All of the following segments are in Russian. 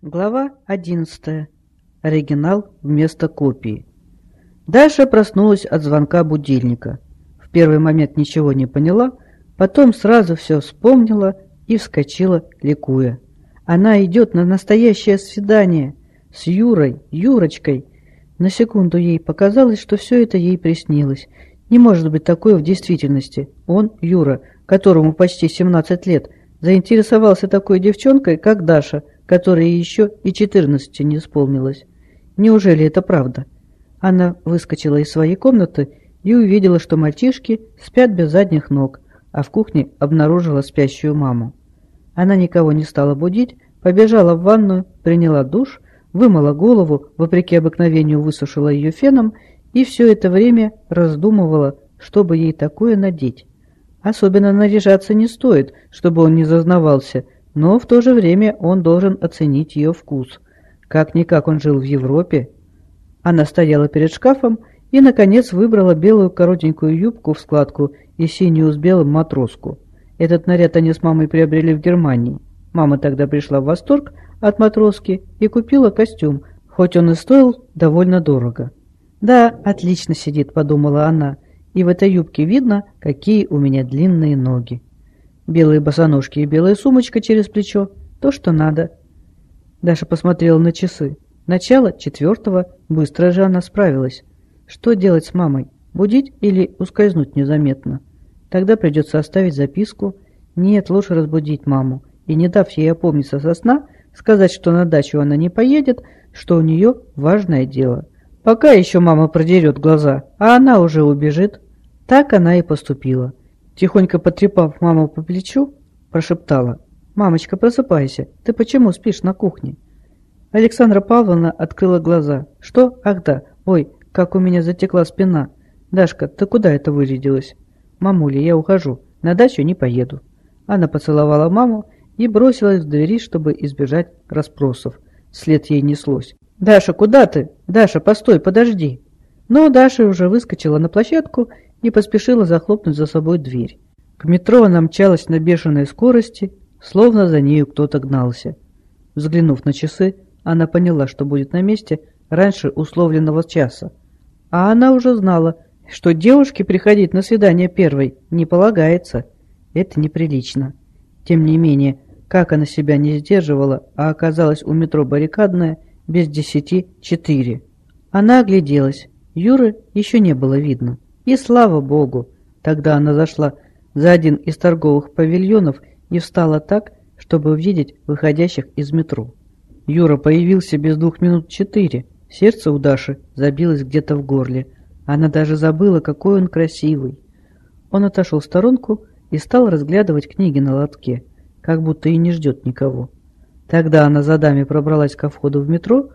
Глава 11. Оригинал вместо копии. Даша проснулась от звонка будильника. В первый момент ничего не поняла, потом сразу все вспомнила и вскочила, ликуя. Она идет на настоящее свидание с Юрой, Юрочкой. На секунду ей показалось, что все это ей приснилось. Не может быть такое в действительности. Он, Юра, которому почти 17 лет, заинтересовался такой девчонкой, как Даша – которой еще и четырнадцати не исполнилось. Неужели это правда? Она выскочила из своей комнаты и увидела, что мальчишки спят без задних ног, а в кухне обнаружила спящую маму. Она никого не стала будить, побежала в ванную, приняла душ, вымыла голову, вопреки обыкновению высушила ее феном и все это время раздумывала, чтобы ей такое надеть. Особенно наряжаться не стоит, чтобы он не зазнавался – но в то же время он должен оценить ее вкус. Как-никак он жил в Европе. Она стояла перед шкафом и, наконец, выбрала белую коротенькую юбку в складку и синюю с белым матроску. Этот наряд они с мамой приобрели в Германии. Мама тогда пришла в восторг от матроски и купила костюм, хоть он и стоил довольно дорого. «Да, отлично сидит», — подумала она, — «и в этой юбке видно, какие у меня длинные ноги». Белые босоножки и белая сумочка через плечо. То, что надо. Даша посмотрела на часы. Начало четвертого. Быстро же она справилась. Что делать с мамой? Будить или ускользнуть незаметно? Тогда придется оставить записку. Нет, лучше разбудить маму. И не дав ей опомниться со сна, сказать, что на дачу она не поедет, что у нее важное дело. Пока еще мама продерет глаза, а она уже убежит. Так она и поступила. Тихонько потрепав маму по плечу, прошептала. «Мамочка, просыпайся. Ты почему спишь на кухне?» Александра Павловна открыла глаза. «Что? Ах да. Ой, как у меня затекла спина. Дашка, ты куда это вырядилась?» «Мамуля, я ухожу. На дачу не поеду». Она поцеловала маму и бросилась в двери, чтобы избежать расспросов. След ей неслось. «Даша, куда ты? Даша, постой, подожди!» Но Даша уже выскочила на площадку и поспешила захлопнуть за собой дверь. К метро она мчалась на бешеной скорости, словно за нею кто-то гнался. Взглянув на часы, она поняла, что будет на месте раньше условленного часа. А она уже знала, что девушке приходить на свидание первой не полагается. Это неприлично. Тем не менее, как она себя не сдерживала, а оказалась у метро баррикадная без десяти четыре. Она огляделась. Юры еще не было видно. И слава богу, тогда она зашла за один из торговых павильонов и встала так, чтобы увидеть выходящих из метро. Юра появился без двух минут четыре. Сердце у Даши забилось где-то в горле. Она даже забыла, какой он красивый. Он отошел в сторонку и стал разглядывать книги на лотке, как будто и не ждет никого. Тогда она за даме пробралась ко входу в метро,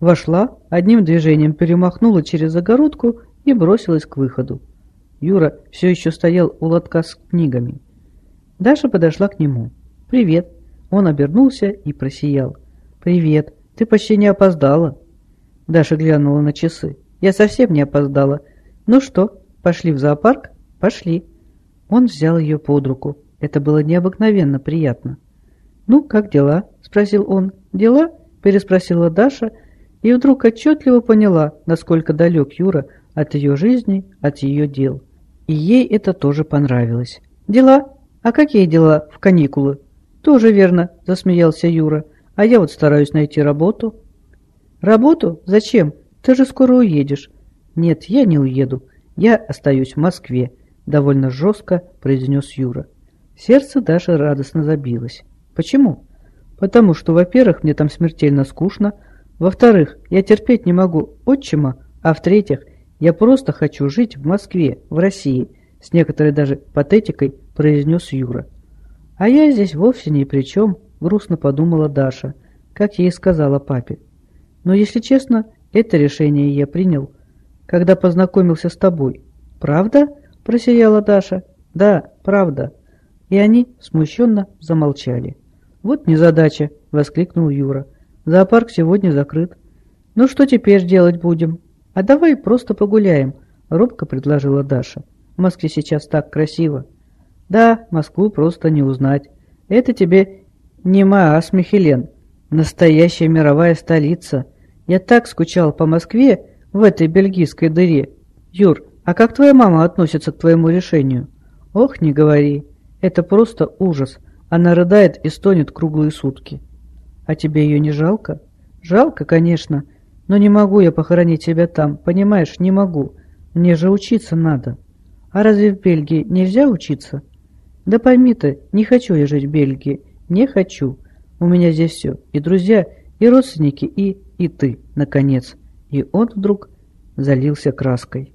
вошла, одним движением перемахнула через загородку и бросилась к выходу. Юра все еще стоял у лотка с книгами. Даша подошла к нему. «Привет!» Он обернулся и просиял. «Привет! Ты почти не опоздала!» Даша глянула на часы. «Я совсем не опоздала. Ну что, пошли в зоопарк?» «Пошли!» Он взял ее под руку. Это было необыкновенно приятно. «Ну, как дела?» — спросил он. «Дела?» — переспросила Даша, и вдруг отчетливо поняла, насколько далек Юра от ее жизни, от ее дел. И ей это тоже понравилось. «Дела? А какие дела в каникулы?» «Тоже верно», — засмеялся Юра. «А я вот стараюсь найти работу». «Работу? Зачем? Ты же скоро уедешь». «Нет, я не уеду. Я остаюсь в Москве», — довольно жестко произнес Юра. Сердце Даши радостно забилось. «Почему?» «Потому что, во-первых, мне там смертельно скучно, во-вторых, я терпеть не могу отчима, а в-третьих, я просто хочу жить в Москве, в России, с некоторой даже патетикой произнес Юра. А я здесь вовсе ни при чем, грустно подумала Даша, как ей сказала папе. Но, если честно, это решение я принял, когда познакомился с тобой. Правда? Просияла Даша. Да, правда. И они смущенно замолчали. Вот незадача, воскликнул Юра. Зоопарк сегодня закрыт. Ну что теперь делать будем? «А давай просто погуляем», — робко предложила Даша. «В Москве сейчас так красиво». «Да, Москву просто не узнать. Это тебе не Маас Михелен. Настоящая мировая столица. Я так скучал по Москве в этой бельгийской дыре. Юр, а как твоя мама относится к твоему решению? Ох, не говори. Это просто ужас. Она рыдает и стонет круглые сутки. А тебе ее не жалко? Жалко, конечно. Но не могу я похоронить себя там. Понимаешь, не могу. Мне же учиться надо. А разве в Бельгии нельзя учиться? Да пойми ты, не хочу я жить в Бельгии. Не хочу. У меня здесь все. И друзья, и родственники, и... и ты, наконец. И он вдруг залился краской.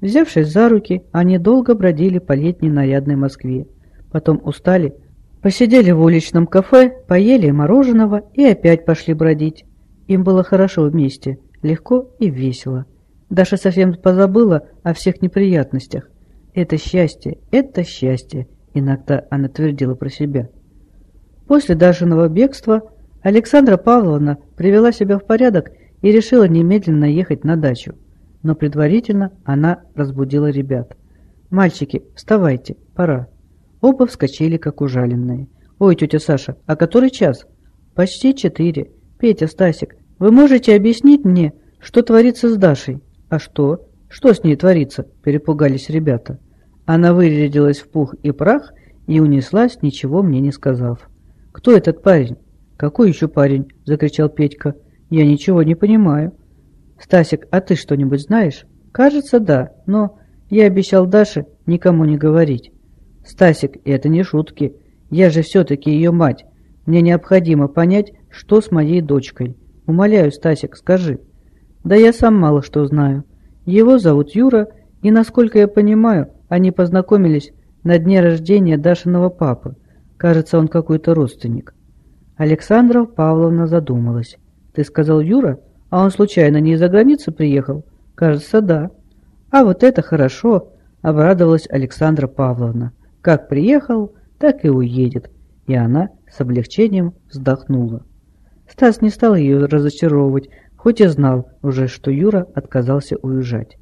Взявшись за руки, они долго бродили по летней нарядной Москве. Потом устали, посидели в уличном кафе, поели мороженого и опять пошли бродить. Им было хорошо вместе, легко и весело. Даша совсем позабыла о всех неприятностях. Это счастье, это счастье, иногда она твердила про себя. После Дашиного бегства Александра Павловна привела себя в порядок и решила немедленно ехать на дачу. Но предварительно она разбудила ребят. «Мальчики, вставайте, пора». Оба вскочили, как ужаленные. «Ой, тетя Саша, а который час?» «Почти четыре. Петя, Стасик, вы можете объяснить мне, что творится с Дашей?» «А что? Что с ней творится?» – перепугались ребята. Она вырядилась в пух и прах и унеслась, ничего мне не сказав. «Кто этот парень?» «Какой еще парень?» – закричал Петька. «Я ничего не понимаю». «Стасик, а ты что-нибудь знаешь?» «Кажется, да, но я обещал Даше никому не говорить». «Стасик, это не шутки. Я же все-таки ее мать. Мне необходимо понять, что с моей дочкой. Умоляю, Стасик, скажи». Да я сам мало что знаю. Его зовут Юра, и, насколько я понимаю, они познакомились на дне рождения Дашиного папы. Кажется, он какой-то родственник. Александра Павловна задумалась. «Ты сказал Юра? А он случайно не из-за границы приехал?» «Кажется, да». «А вот это хорошо!» — обрадовалась Александра Павловна. «Как приехал, так и уедет». И она с облегчением вздохнула. Стас не стал ее разочаровывать, хоть и знал уже, что Юра отказался уезжать.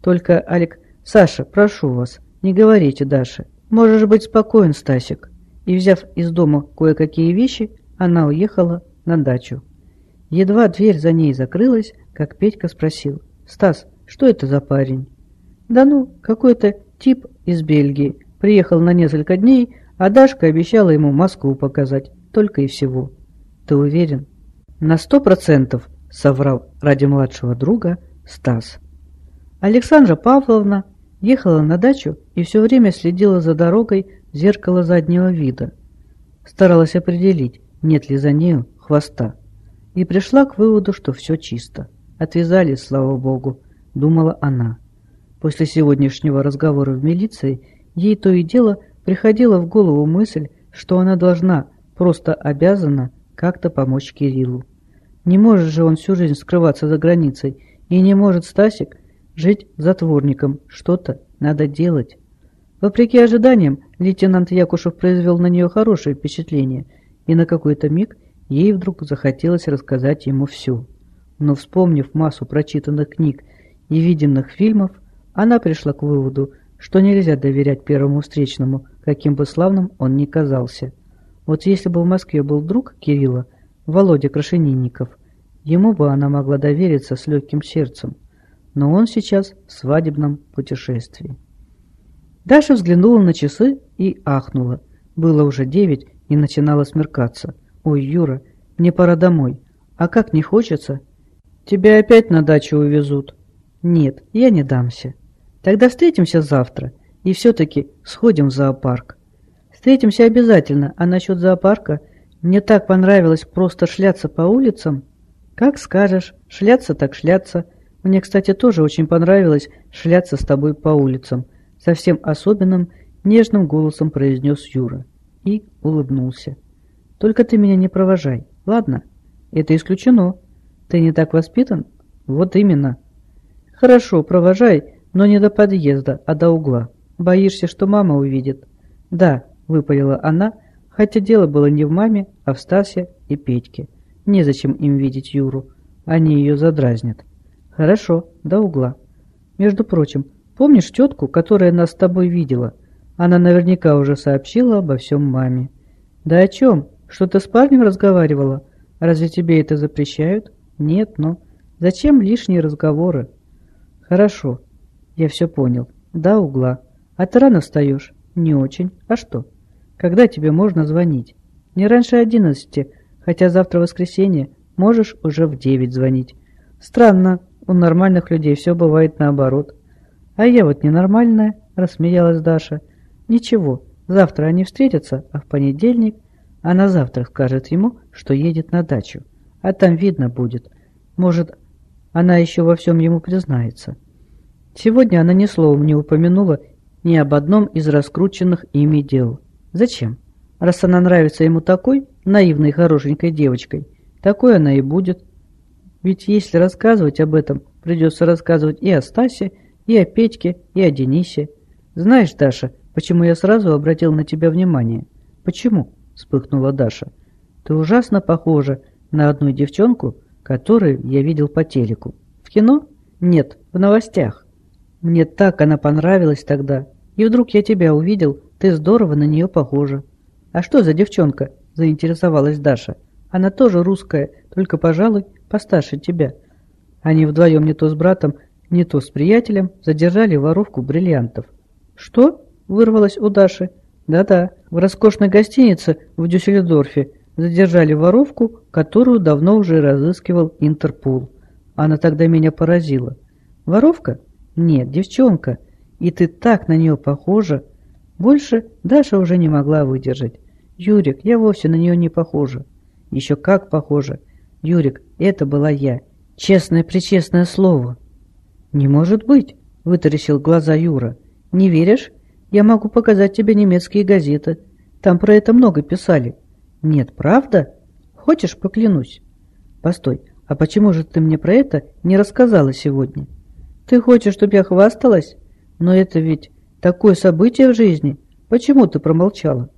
Только, Алик, Саша, прошу вас, не говорите Даше. Можешь быть спокоен, Стасик. И, взяв из дома кое-какие вещи, она уехала на дачу. Едва дверь за ней закрылась, как Петька спросил. «Стас, что это за парень?» «Да ну, какой-то тип из Бельгии. Приехал на несколько дней, а Дашка обещала ему Москву показать. Только и всего». «Ты уверен?» «На сто процентов», — соврал ради младшего друга Стас. Александра Павловна ехала на дачу и все время следила за дорогой в зеркало заднего вида. Старалась определить, нет ли за нею хвоста. И пришла к выводу, что все чисто. Отвязали, слава богу, думала она. После сегодняшнего разговора в милиции ей то и дело приходила в голову мысль, что она должна, просто обязана как-то помочь Кириллу. Не может же он всю жизнь скрываться за границей, и не может Стасик жить затворником. Что-то надо делать. Вопреки ожиданиям, лейтенант Якушев произвел на нее хорошее впечатление, и на какой-то миг ей вдруг захотелось рассказать ему все. Но вспомнив массу прочитанных книг и виденных фильмов, она пришла к выводу, что нельзя доверять первому встречному, каким бы славным он ни казался. Вот если бы в Москве был друг Кирилла, Володя Крашенинников. Ему бы она могла довериться с легким сердцем, но он сейчас в свадебном путешествии. Даша взглянула на часы и ахнула. Было уже девять и начинало смеркаться. «Ой, Юра, мне пора домой. А как не хочется?» «Тебя опять на дачу увезут». «Нет, я не дамся. Тогда встретимся завтра и все-таки сходим в зоопарк». «Встретимся обязательно, а насчет зоопарка – мне так понравилось просто шляться по улицам. Как скажешь, шляться так шляться. Мне, кстати, тоже очень понравилось шляться с тобой по улицам. Совсем особенным, нежным голосом произнес Юра. И улыбнулся. Только ты меня не провожай, ладно? Это исключено. Ты не так воспитан? Вот именно. Хорошо, провожай, но не до подъезда, а до угла. Боишься, что мама увидит? Да, выпалила она, — Хотя дело было не в маме, а в Стасе и Петьке. Незачем им видеть Юру. Они ее задразнят. Хорошо, до угла. Между прочим, помнишь тетку, которая нас с тобой видела? Она наверняка уже сообщила обо всем маме. Да о чем? Что ты с парнем разговаривала? Разве тебе это запрещают? Нет, но... Зачем лишние разговоры? Хорошо, я все понял. До угла. А ты рано встаешь? Не очень. А что? Когда тебе можно звонить? Не раньше одиннадцати, хотя завтра воскресенье, можешь уже в девять звонить. Странно, у нормальных людей все бывает наоборот. А я вот ненормальная, рассмеялась Даша. Ничего, завтра они встретятся, а в понедельник она завтра скажет ему, что едет на дачу. А там видно будет. Может, она еще во всем ему признается. Сегодня она ни словом не упомянула ни об одном из раскрученных ими дел. Зачем? Раз она нравится ему такой, наивной хорошенькой девочкой, такой она и будет. Ведь если рассказывать об этом, придется рассказывать и о Стасе, и о Петьке, и о Денисе. Знаешь, Даша, почему я сразу обратил на тебя внимание? Почему? Вспыхнула Даша. Ты ужасно похожа на одну девчонку, которую я видел по телеку. В кино? Нет, в новостях. Мне так она понравилась тогда. И вдруг я тебя увидел, ты здорово на нее похожа. А что за девчонка? Заинтересовалась Даша. Она тоже русская, только, пожалуй, постарше тебя. Они вдвоем не то с братом, не то с приятелем задержали воровку бриллиантов. Что? Вырвалось у Даши. Да-да, в роскошной гостинице в Дюссельдорфе задержали воровку, которую давно уже разыскивал Интерпол. Она тогда меня поразила. Воровка? Нет, девчонка. И ты так на нее похожа. Больше Даша уже не могла выдержать. Юрик, я вовсе на нее не похожа. Еще как похожа. Юрик, это была я. Честное-пречестное слово. Не может быть, вытаращил глаза Юра. Не веришь? Я могу показать тебе немецкие газеты. Там про это много писали. Нет, правда? Хочешь, поклянусь? Постой, а почему же ты мне про это не рассказала сегодня? Ты хочешь, чтобы я хвасталась? Но это ведь такое событие в жизни. Почему ты промолчала?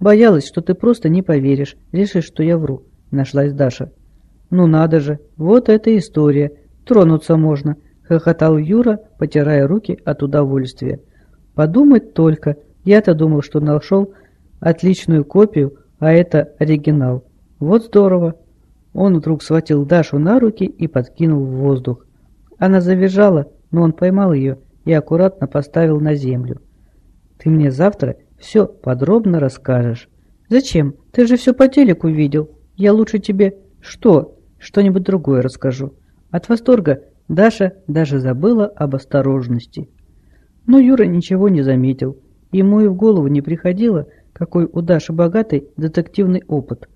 Боялась, что ты просто не поверишь, решишь, что я вру. Нашлась Даша. Ну надо же, вот эта история. Тронуться можно, хохотал Юра, потирая руки от удовольствия. Подумать только, я-то думал, что нашел отличную копию, а это оригинал. Вот здорово. Он вдруг схватил Дашу на руки и подкинул в воздух. Она завизжала, но он поймал ее и аккуратно поставил на землю. «Ты мне завтра все подробно расскажешь». «Зачем? Ты же все по телеку видел. Я лучше тебе...» «Что? Что-нибудь другое расскажу». От восторга Даша даже забыла об осторожности. Но Юра ничего не заметил. Ему и в голову не приходило, какой у Даши богатый детективный опыт.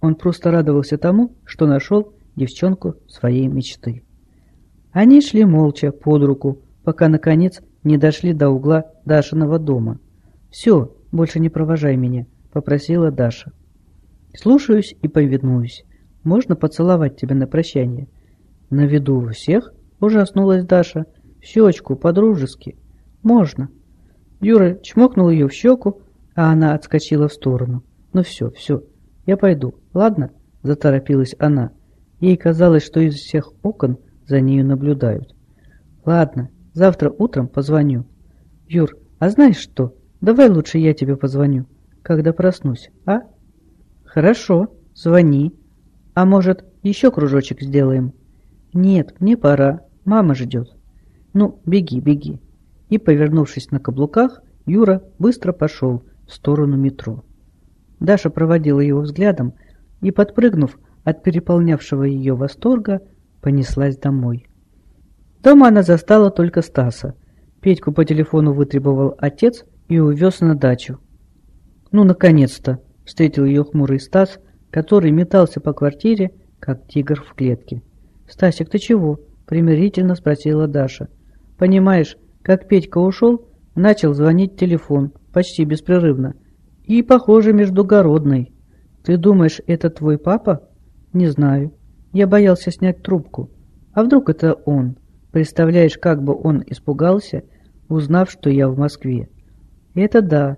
Он просто радовался тому, что нашел девчонку своей мечты. Они шли молча под руку, пока, наконец, не дошли до угла Дашиного дома. «Все, больше не провожай меня», — попросила Даша. «Слушаюсь и повинуюсь. Можно поцеловать тебя на прощание?» «На виду у всех?» — ужаснулась Даша. «В щечку, по-дружески». «Можно». Юра чмокнул ее в щеку, а она отскочила в сторону. «Ну все, все, я пойду, ладно?» — заторопилась она. Ей казалось, что из всех окон за нею наблюдают. Ладно, завтра утром позвоню. Юр, а знаешь что? Давай лучше я тебе позвоню, когда проснусь, а? Хорошо, звони. А может, еще кружочек сделаем? Нет, мне пора, мама ждет. Ну, беги, беги. И, повернувшись на каблуках, Юра быстро пошел в сторону метро. Даша проводила его взглядом и, подпрыгнув от переполнявшего ее восторга, понеслась домой. Дома она застала только Стаса. Петьку по телефону вытребовал отец и увез на дачу. «Ну, наконец-то!» — встретил ее хмурый Стас, который метался по квартире, как тигр в клетке. «Стасик, ты чего?» — примирительно спросила Даша. «Понимаешь, как Петька ушел, начал звонить телефон, почти беспрерывно. И, похоже, междугородный. Ты думаешь, это твой папа?» «Не знаю. Я боялся снять трубку. А вдруг это он? Представляешь, как бы он испугался, узнав, что я в Москве. Это да.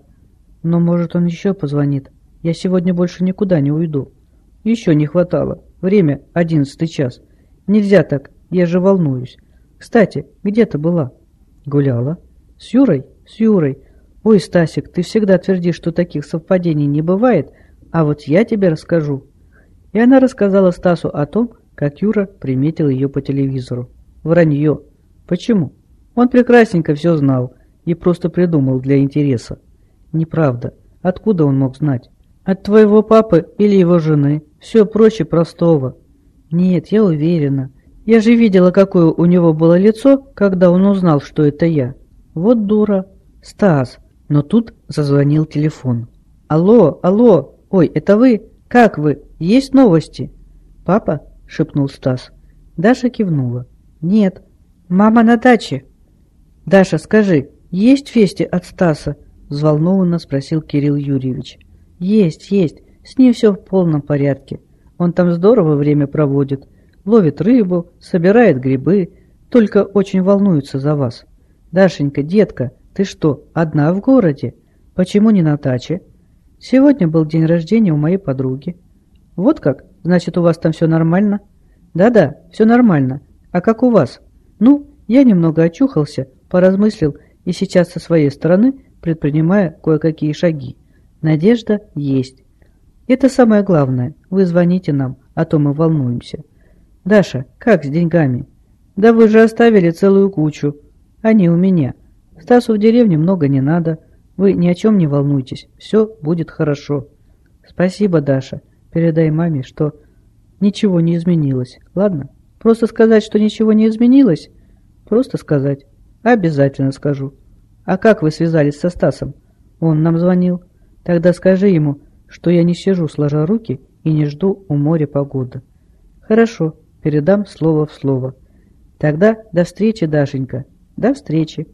Но может он еще позвонит. Я сегодня больше никуда не уйду. Еще не хватало. Время одиннадцатый час. Нельзя так, я же волнуюсь. Кстати, где ты была? Гуляла. С Юрой? С Юрой. Ой, Стасик, ты всегда твердишь, что таких совпадений не бывает, а вот я тебе расскажу. И она рассказала Стасу о том, как Юра приметил ее по телевизору. Вранье. Почему? Он прекрасненько все знал и просто придумал для интереса. Неправда. Откуда он мог знать? От твоего папы или его жены. Все проще простого. Нет, я уверена. Я же видела, какое у него было лицо, когда он узнал, что это я. Вот дура. Стас. Но тут зазвонил телефон. Алло, алло. Ой, это вы? Как вы? Есть новости? Папа? Шепнул Стас. Даша кивнула. Нет. Мама на даче. Даша, скажи, есть вести от Стаса? Взволнованно спросил Кирилл Юрьевич. Есть, есть. С ним все в полном порядке. Он там здорово время проводит. Ловит рыбу, собирает грибы. Только очень волнуется за вас. Дашенька, детка, ты что, одна в городе? Почему не на даче? Сегодня был день рождения у моей подруги. Вот как? Значит, у вас там все нормально? Да-да, все нормально. А как у вас? Ну, я немного очухался, поразмыслил и сейчас со своей стороны предпринимая кое-какие шаги. Надежда есть. Это самое главное. Вы звоните нам, а то мы волнуемся. Даша, как с деньгами? Да вы же оставили целую кучу. Они у меня. Стасу в деревне много не надо. Вы ни о чем не волнуйтесь. Все будет хорошо. Спасибо, Даша. Передай маме, что ничего не изменилось. Ладно? Просто сказать, что ничего не изменилось? Просто сказать. Обязательно скажу. А как вы связались со Стасом? Он нам звонил. Тогда скажи ему, что я не сижу сложа руки и не жду у моря погоды. Хорошо, передам слово в слово. Тогда до встречи, Дашенька. До встречи.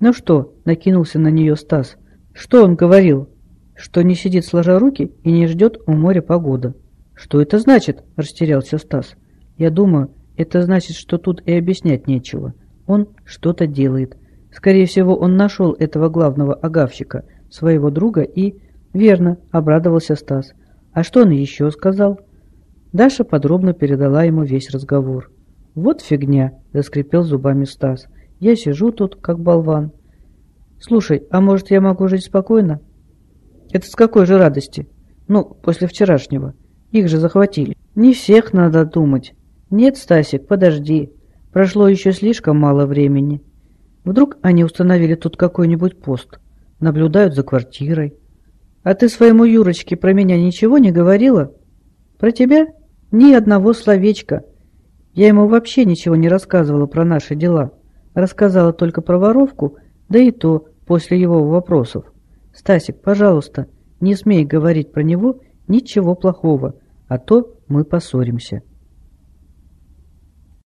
Ну что, накинулся на нее Стас. Что он говорил? Что не сидит сложа руки и не ждет у моря погода. Что это значит? Растерялся Стас. Я думаю, это значит, что тут и объяснять нечего. Он что-то делает. Скорее всего, он нашел этого главного агавщика, своего друга, и... Верно, обрадовался Стас. А что он еще сказал? Даша подробно передала ему весь разговор. «Вот фигня!» – заскрипел зубами Стас. «Я сижу тут, как болван». «Слушай, а может, я могу жить спокойно?» «Это с какой же радости?» «Ну, после вчерашнего. Их же захватили». «Не всех надо думать». «Нет, Стасик, подожди. Прошло еще слишком мало времени. Вдруг они установили тут какой-нибудь пост, наблюдают за квартирой. А ты своему Юрочке про меня ничего не говорила? Про тебя? Ни одного словечка. Я ему вообще ничего не рассказывала про наши дела. Рассказала только про воровку, да и то после его вопросов. Стасик, пожалуйста, не смей говорить про него ничего плохого, а то мы поссоримся.